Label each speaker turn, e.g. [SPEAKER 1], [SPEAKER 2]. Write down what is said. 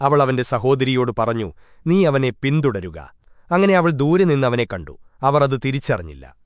[SPEAKER 1] അവൾ അവന്റെ സഹോദരിയോട് പറഞ്ഞു നീ അവനെ പിന്തുടരുക. അങ്ങനെ അവൾ ദൂരെ നിന്ന് അവനെ കണ്ടു. അവർ അത് തിരിച്ചറിഞ്ഞില്ല.